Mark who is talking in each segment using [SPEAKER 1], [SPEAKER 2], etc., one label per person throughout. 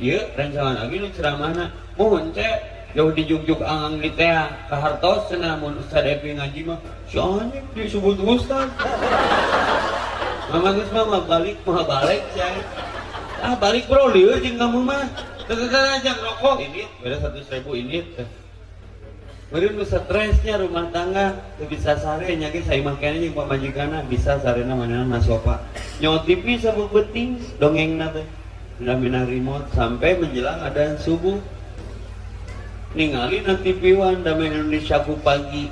[SPEAKER 1] iya rencangan lagi nu ceramahna mohon cek. Jauh dijuk-juk angang di teh kahartos cenah mun Ustaz Epi ngaji mah. Si anjing disebut Ustaz. Mama geus mah balik mah balik cai ah balik bro lieur jeung kamu mah. Tetetetan aja rokok ini beda satu seribu ini Meureun nu stresnya rumah tangga bisa sare nyakin saya makanya jeung pamajikana bisa sarena manehna nasopa TV sabuk beting dongengna teh minah remote sampai menjelang ada subuh. Ningali na TV Wan damai Indonesia ku pagi.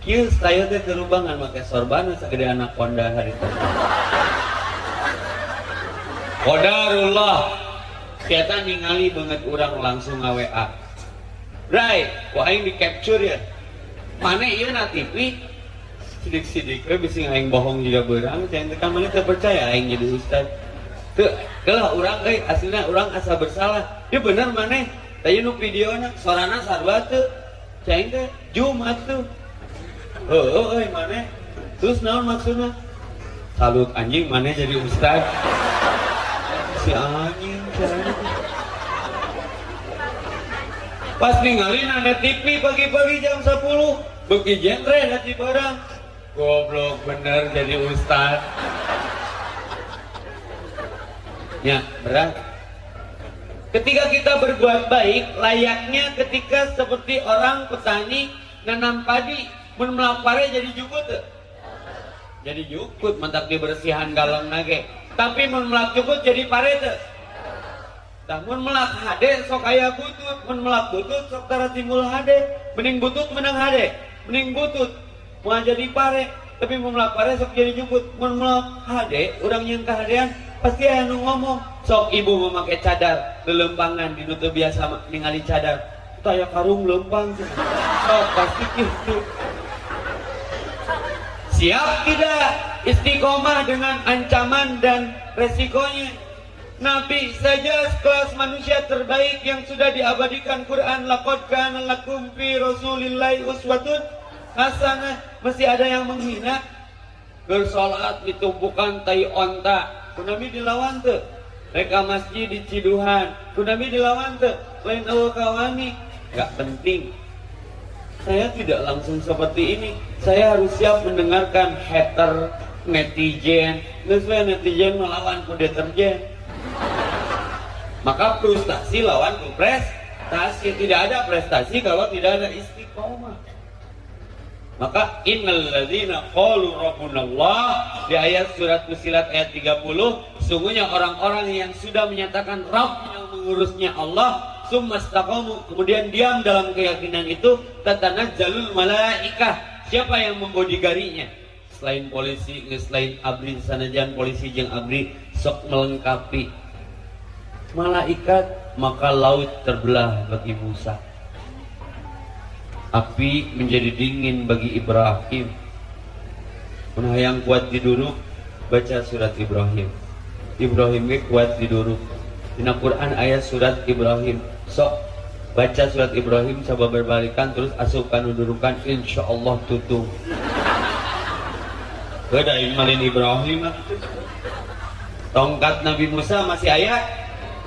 [SPEAKER 1] Kieu saya teh terubangan make sorban sagede anak Honda hari teh Qadarullah kita ningali banget orang langsung nge-WA Right, kok aing di capture ya. Mana iya na TV sidik-sidik bisa aing bohong juga berang, jangan tekan mana terpercaya aing jadi ustad. Kalau orang eh aslinya orang asa bersalah. Dia bener mana? Tadi nu videonya sorana sarwa tuh. Teh Jumat tuh. Oh, oh, mana? Terus naon maksudnya? Salut anjing mana jadi ustad? Si anjing, anjing pas ninggalin ada TV pagi-pagi jam 10 bagi genre hati barang goblok bener jadi ustad ya berat. Ketika kita berbuat baik layaknya ketika seperti orang petani nanam padi melapare jadi jukut jadi jukut mentak dibersihan galon nage. Tapi melak jukut jadi pare tuh namun melak hade sok aya butut. Mun melak butut sok tara timbul hade. Mending butut menang hade. Mending butut mau jadi pare tapi mau melak pare sok jadi jemput mun melak hade orang yang kehadean pasti aya nu ngomong sok ibu memakai cadar. Lelempangan di nutup biasa ningali cadar. Taya karung lempang sok pasti gitu. Siap tidak istiqomah dengan ancaman dan resikonya? Nabi saja kelas manusia terbaik yang sudah diabadikan Quran laqad kana lakum fi rasulillahi uswatun hasanah. Masih ada yang menghina? Bersolat ditumpukan tai onta kunami dilawan tuh mereka masjid di Ciduhan. Kunami dilawan tuh lain awal kawani? Gak penting. Saya tidak langsung seperti ini. Saya harus siap mendengarkan hater netizen. Sesuai netizen melawan ku deterjen. Maka frustasi lawan prestasi. Tidak ada prestasi kalau tidak ada istiqomah maka innal ladzina qalu rabbunallah di ayat surat Fusilat ayat 30 sungguhnya orang-orang yang sudah menyatakan Rabb yang mengurusnya Allah summastaqamu kemudian diam dalam keyakinan itu jalul malaikah siapa yang membodigarinya selain polisi selain abri sanajan polisi jeng abri sok melengkapi malaikat maka laut terbelah bagi Musa api menjadi dingin bagi Ibrahim. Nah yang kuat diduduk baca surat Ibrahim. Ibrahim kuat diduduk. Di Quran ayat surat Ibrahim. Sok baca surat Ibrahim coba berbalikan terus asupkan dudukan insya Allah tutup. Beda imalin Ibrahim. Tongkat Nabi Musa masih ayat.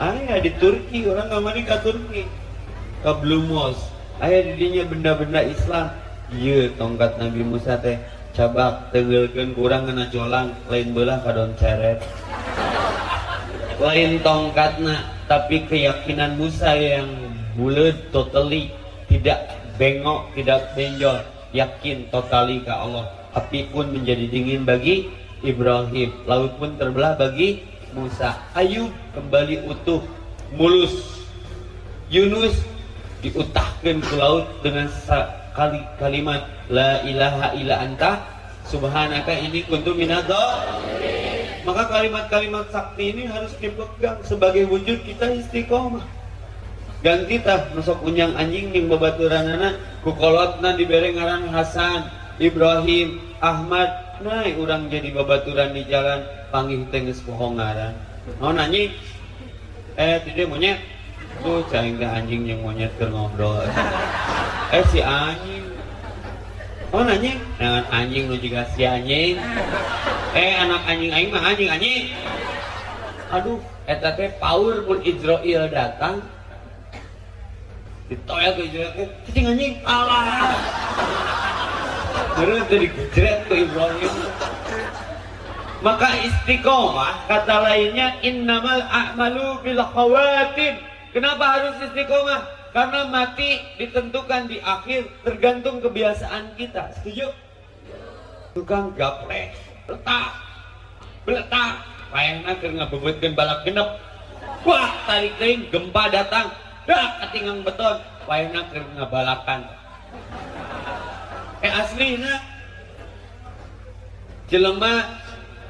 [SPEAKER 1] Ayah di Turki orang nggak ke Turki. Ke Blue Mosque ayah didinya benda-benda Islam. Iya tongkat Nabi Musa teh cabak tenggelkan kurang kena jolang lain belah kadon ceret. Lain tongkatna tapi keyakinan Musa yang bulat totally tidak bengok tidak benjol yakin totali ke Allah. Api pun menjadi dingin bagi Ibrahim laut pun terbelah bagi Musa. Ayub kembali utuh mulus. Yunus diutahkan ke laut dengan kali kalimat la ilaha illa anta subhanaka ini kuntu minadho maka kalimat-kalimat sakti ini harus dipegang sebagai wujud kita istiqomah. Dan kita masuk unyang anjing ning babaturanana kukolotna dibere ngaran Hasan Ibrahim Ahmad naik orang jadi babaturan di jalan panggil tengis pohongaran mau nanyi eh tidak monyet tuh cahing anjing yang monyet ke ngobrol. Eh si anjing. Oh nanya? Dengan anjing lu juga si anjing. Eh anak anjing aing mah anjing anjing. Aduh eta power mun Israel datang. Ditoyak ke Israel cacing anjing alah terus tadi gejret ke Ibrahim. Maka istiqomah kata lainnya innamal a'malu bil khawatim kenapa harus istiqomah? Karena mati ditentukan di akhir tergantung kebiasaan kita. Setuju? Tukang gaplek letak. Beletak layangna keur ngabebetkeun balak genep. Wah tarik teuing gempa datang. Dah ketinggang beton. Wayahna keur ngabalakan eh asli jelema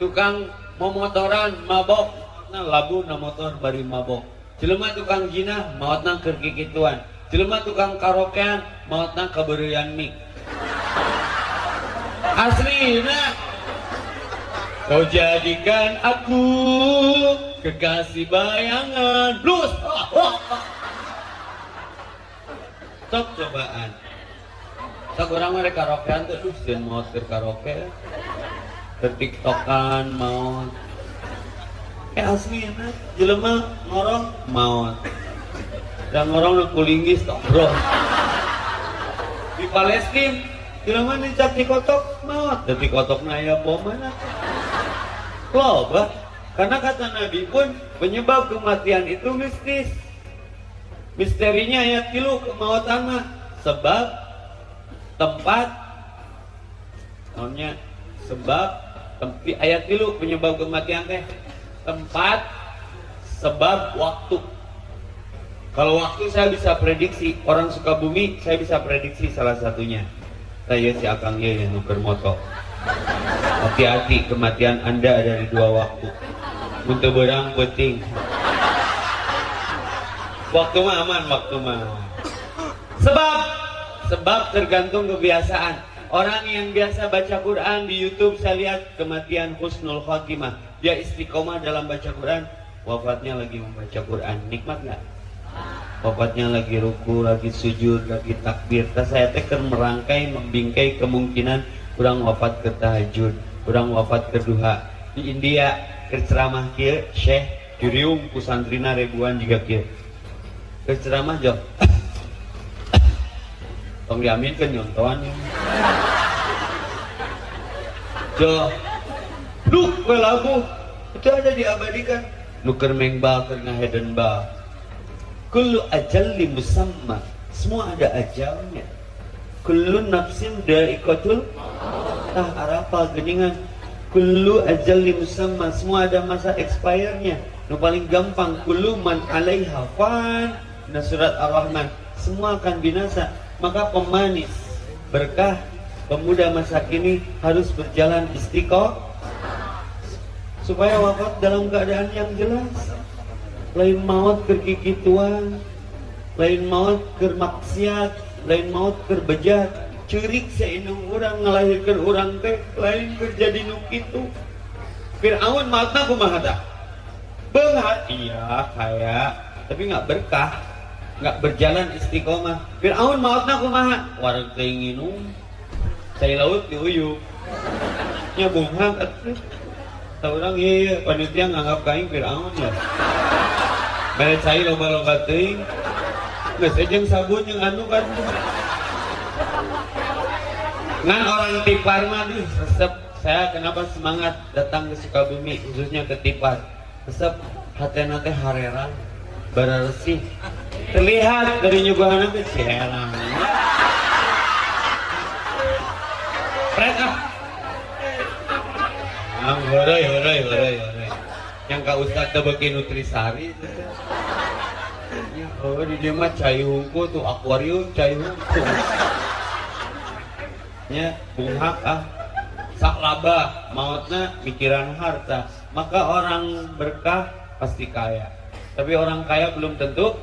[SPEAKER 1] tukang momotoran mabok. Nah labu na motor bari mabok jelema tukang jinah mautna keur kikituan jelema tukang karaokean mautna kabeurean mik aslina kau jadikan aku kekasih bayangan. Blues stop cobaan. Tak orang mereka karaokean tuh dan mau ke karaoke. Ke tiktokan mau eh asli jelema ngorong. Maut. Dan ngorong tok bro. Di Palestina jelema dicap di kotok maut. Dan di kotok naya bom mana? Loba karena kata Nabi pun penyebab kematian itu mistis. Misterinya ayat tilu kemautan mah. Sebab tempat. Namanya sebab tempi, ayat tilu penyebab kematian teh tempat, sebab, waktu. Kalau waktu saya bisa prediksi, orang suka bumi saya bisa prediksi salah satunya. Saya si Akang ya yang nuker moto. Hati-hati kematian Anda ada di dua waktu. Untuk berang penting. Waktu mah aman, waktu mah. Sebab, sebab tergantung kebiasaan. Orang yang biasa baca Quran di YouTube saya lihat kematian husnul khotimah dia istiqomah dalam baca Quran. Wafatnya lagi membaca Quran. Nikmat nggak? Wafatnya lagi ruku lagi sujud lagi takbir. Tas saya teker merangkai membingkai kemungkinan kurang wafat ke tahajud kurang wafat ke duha. Di India ke ceramah kia Syekh Jurium kusantrina ribuan juga kia ke ceramah jo? Tong diaminkan nyontohan. Jo lu lagu itu ada diabadikan. Nuker mengba karena heden ba. Kullu ajalli musamma. Semua ada ajalnya. Kullu nafsin da'iqatul tah arapa geningan. Kullu ajalli musamma. Semua ada masa expire-nya. Nu paling gampang kullu man alaiha fan. Nah surat ar-rahman. Semua akan binasa. Maka pemanis berkah pemuda masa kini harus berjalan istiqomah supaya wafat dalam keadaan yang jelas. Lain maut kerkikituan lain maut kermaksiat lain maut kerbejat cerik seinung orang ngelahirkan orang teh lain terjadi nuk itu. Fir'aun mautna kumaha dah behat iya kayak tapi nggak berkah nggak berjalan istiqomah. Fir'aun mautna kumaha? Warga inginum saya laut di uyu nya bunga tahu orang iya, iya. Panitia nganggap kain Fir'aun ya. Mere cai lomba-lomba teuing geus jeung sabun yang anu kan. Ngan orang tipar mah di resep. Saya kenapa semangat datang ke Sukabumi khususnya ke tipar. Resep hatena teh hareran bara resih. Terlihat dari nyuguhan teh ciherang Pret ah. Ang horay, horay, horay, horay. Yang kak Ustad tebeki nutrisari. Oh, di dia mah cai hungku tuh akuarium cai hungku. Ya, bunghak ah. Sak laba, mautnya mikiran harta. Maka orang berkah pasti kaya. Tapi orang kaya belum tentu.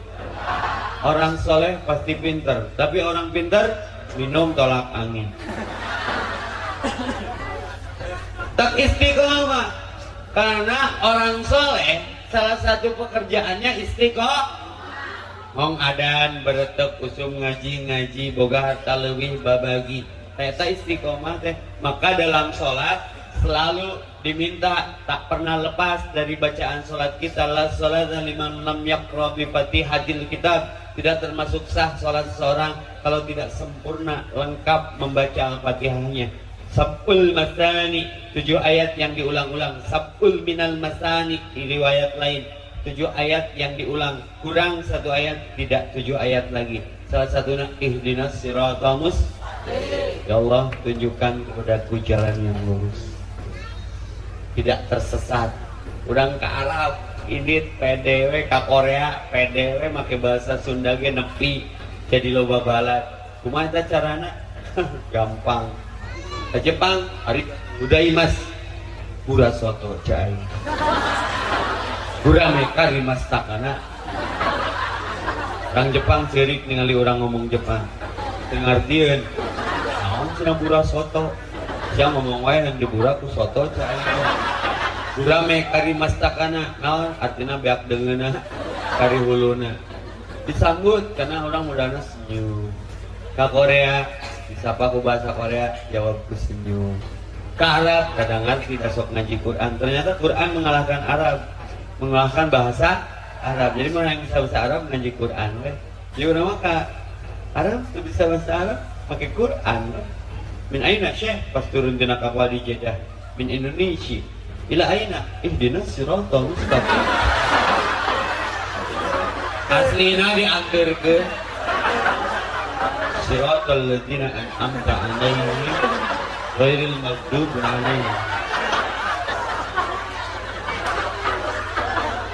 [SPEAKER 1] Orang soleh pasti pinter. Tapi orang pinter minum tolak angin tak istiqomah karena orang soleh salah satu pekerjaannya istiqomah. Hong adan beretek usum ngaji ngaji boga harta lebih babagi. Teta istiqomah teh. Maka dalam sholat selalu diminta tak pernah lepas dari bacaan sholat kita. La sholat liman lam bi fatihatil kitab. Tidak termasuk sah sholat seseorang kalau tidak sempurna lengkap membaca al-fatihahnya Sabul masani. Tujuh ayat yang diulang-ulang. Sabul minal masani. Di riwayat lain. Tujuh ayat yang diulang. Kurang satu ayat tidak tujuh ayat lagi. Salah satunya ihdinas siratal ya Allah tunjukkan kepadaku jalan yang lurus. Tidak tersesat. Orang ke Arab. Ini PDW ke Korea. PDW make bahasa Sunda nepi. Jadi loba balat. Kumaha carana gampang Jepang hari udah mas. Pura soto cai pura meka rimas takana. Orang Jepang cerik ningali orang ngomong Jepang. Dengartieun naon cenah pura soto? Siapa ngomong wae yang dibura ku soto cai Burame kari mastakana naon? Artinya beak dengena. Kari huluna. Disambut karena orang mudahnya senyum. Ke Korea disapa ku bahasa Korea jawab ku senyum. Ke Arab kadang tidak sok ngaji Quran ternyata Quran mengalahkan Arab mengalahkan bahasa Arab. Jadi mana yang bisa bahasa Arab ngaji Quran we. jadi orang maka Arab tuh bisa bahasa Arab pakai Quran we. min aina syekh? Pas turun di kapal di Jeddah. Min Indonesia. Ila aina? Ihdinas siratal mustaqim aslina ke siratal ladzina an'amta alaihim ghairil maghdubi alaihim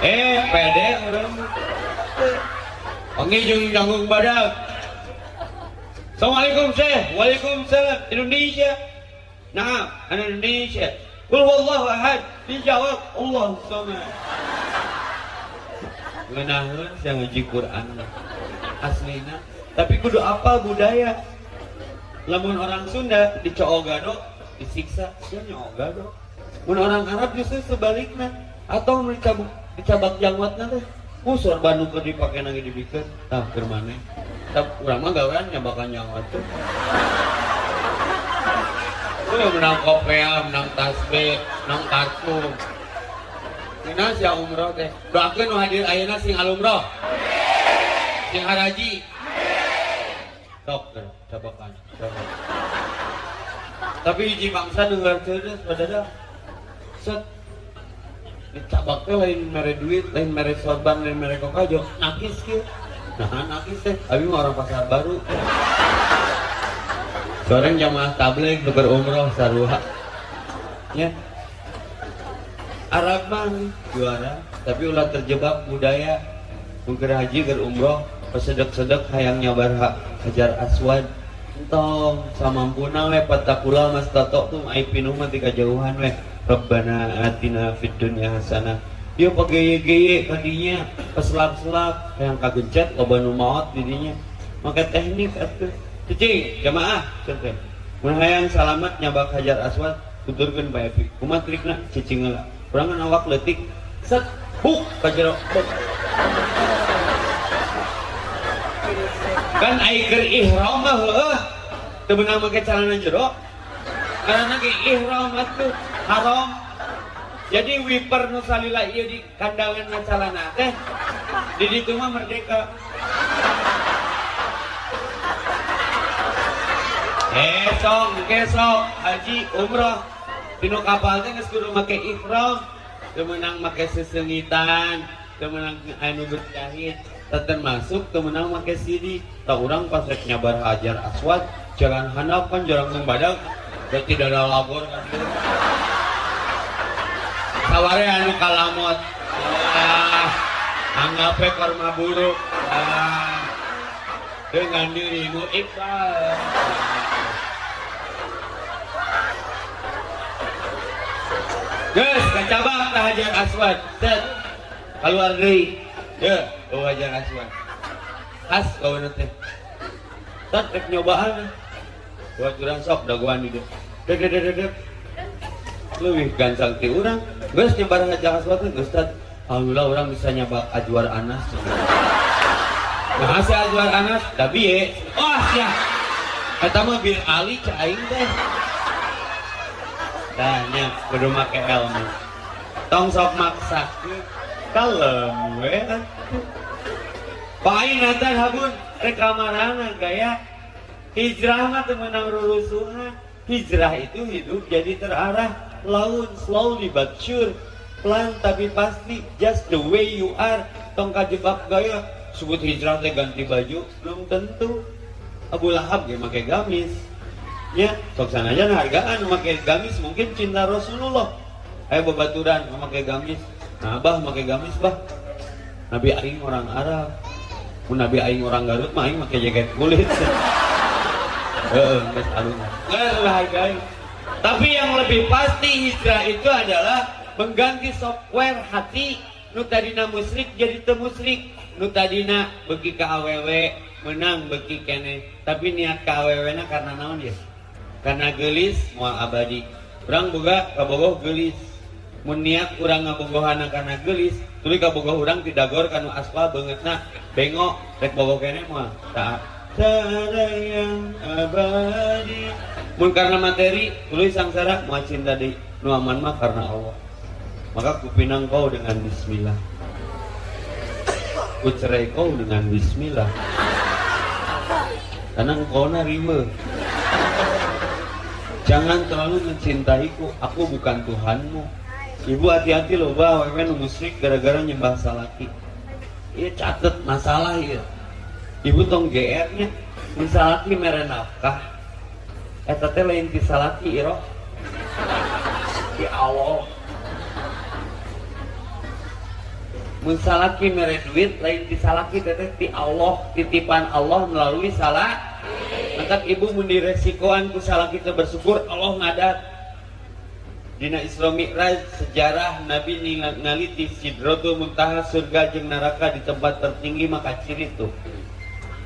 [SPEAKER 1] eh pede orang. Panggil jung janggung badak. Assalamualaikum Syekh. Waalaikumsalam. Indonesia. Nah, Indonesia. Kul wallahu ahad. Dijawab Allah sama. Ngenaheun saya ngaji Quran. Aslina. Tapi kudu apa budaya. Lamun orang Sunda dicoogado disiksa, ya nyogado. Mun orang Arab justru sebaliknya atau dicabak dicabak jangwatna teh. Musor Bandung keur dipake nang dibikeun, tah keur maneh. Tah urang mah gawean nyabakan jangwat teh. Itu menang kopea, menang tasbih, menang kartu. Ini si umroh teh. Doakan hadir ayana sing alumroh. Sing haraji. Sok, cobakan. Tapi hiji bangsa dengar cerdas pada Set. Dicabak teh lain mere duit, lain mere sorban, lain mere kokajo. Nakis kieu. Nah, nakis teh. Abi orang pasar baru. Seorang jamaah tabligh berumroh sarua. Ya. Arab mah juara, tapi ulah terjebak budaya mungkin haji berumroh pesedek-sedek hayang nyabar hajar aswad entong samampuna we patakula mas tato tuh ai pinuh mah tika jauhan we Rabbana atina fid dunya hasanah dia pageye-geye kadinya peselap-selap yang kagencet loba nu maot didinya maka teknik atuh Cici, jamaah, contoh. Mun selamat nyabak hajar aswad, tuturkeun bae fi. Kumaha cicing heula. Urang kan awak leutik, set, buk ka. Kan ai keur ihram mah heueuh. Teu beunang make calana jero. Karena ge ihram atuh haram. Jadi wiper nu salila ieu di kandangan calana teh di ditu mah merdeka. Esok, kesok, haji, umroh. Tino kapal teh geus kudu make ihram, teu meunang make sesengitan, teu meunang anu berjahit, teu masuk teu meunang make sidi. Tak urang pas rek nyabar hajar aswad, jalan handap kan jarang membadak, berarti tidak ada labor. Saware anu kalamot. Ah, anggap karma buruk. Ah, dengan dirimu ikhlas. Gus, kacabak hajar aswad. Set. Keluar dari. Ya, kau hajar aswad. Khas kau nanti. Set, rek nyobaan. Buat kurang sok daguan itu. Dek, dek, dek, dek. Lebih gansang ti orang. Gus nyebar hajar aswad tuh, Gus. Alhamdulillah orang bisa nyabak ajuar anas. Nah, si ajuar anas, tapi ya. Oh, siap. Kata mah bir Ali caing teh. tanya kudu make ilmu tong sok maksa kalem we Pain nanti habun rekamarana gaya hijrah mah temenang rurusuhan hijrah itu hidup jadi terarah. Laun slowly but sure pelan tapi pasti. Just the way you are. Tong kajebak gaya sebut hijrah teh ganti baju belum tentu. Abu Lahab dia pakai gamis. Ya sok sana aja hargaan pakai gamis mungkin cinta Rasulullah. Ayo babaturan memakai gamis nah bah pakai gamis bah. Nabi Aing orang Arab. Mun Nabi Aing orang Garut mah Aing pakai jaket kulit. Heeh geus alun. Hargai tapi yang lebih pasti hijrah itu adalah mengganti software hati. Nu tadina musrik jadi teu musrik nu tadina beki ka awewe menang beki kene. Tapi niat ka awewena karena naon ya? Karena gelis moal abadi. Urang boga kabogoh gelis niat urang ngabogohana karena gelis tuluy kabogoh urang tidak gor kanu aspal beungeutna bengok rek bogoh kene moal tak yang abadi. Mun karena materi tuluy sangsara moal cinta di nu aman mah karena Allah. Maka kupinang kau dengan bismillah. Ku cerai kau dengan bismillah. Karena engkau rime jangan terlalu mencintaiku aku bukan Tuhanmu ibu hati-hati loh bah wewen musrik gara-gara nyembah salaki. Iya catet masalah ya ibu tong GR nya salaki mere nafkah. Eta lain ti salaki iro ya Allah. Mun salaki mere duit lain disalaki teteh ti Allah titipan Allah melalui salah maka ibu mun diresikoan ku salaki bersyukur Allah ngadat Dina Isra Mi'raj sejarah Nabi ngaliti Sidratul Muntaha surga jeung neraka di tempat tertinggi maka ciri tuh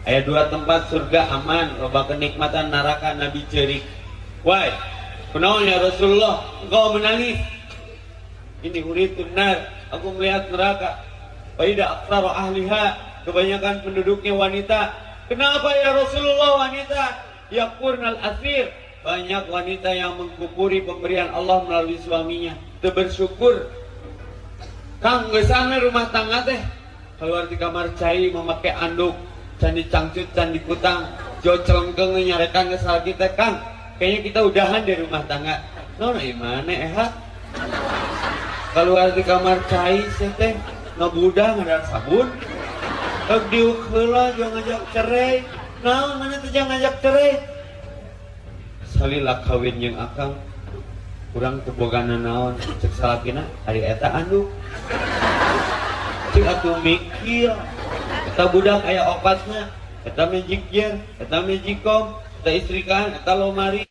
[SPEAKER 1] Ayat dua tempat surga aman, loba kenikmatan neraka Nabi cerik. Why? Kunaon ya Rasulullah, engkau menangis. Ini uritun nar, aku melihat neraka. Faida aksar ahliha, kebanyakan penduduknya wanita. Kenapa ya Rasulullah wanita? Ya kurnal asir, banyak wanita yang mengkupuri pemberian Allah melalui suaminya. Bersyukur. Kang gesana rumah tangga teh. Keluar di kamar cai memakai anduk. Candi cangcut candi kutang. Jo celengkeng nyarekan kesal kita. Kang kayaknya kita udahan di rumah tangga. Nona gimana eh keluar di kamar cai teh. Ngabudah ada sabun. Kau heula jo ngajak cerai. Naon mana tuh jangan ngajak cerai salila kawin yang akang. Kurang kebogana naon cek salakina hari eta anduk cek atuh mikir. Kita budak kayak obatnya kita magic gear kita magic com kita istrikan kita lomari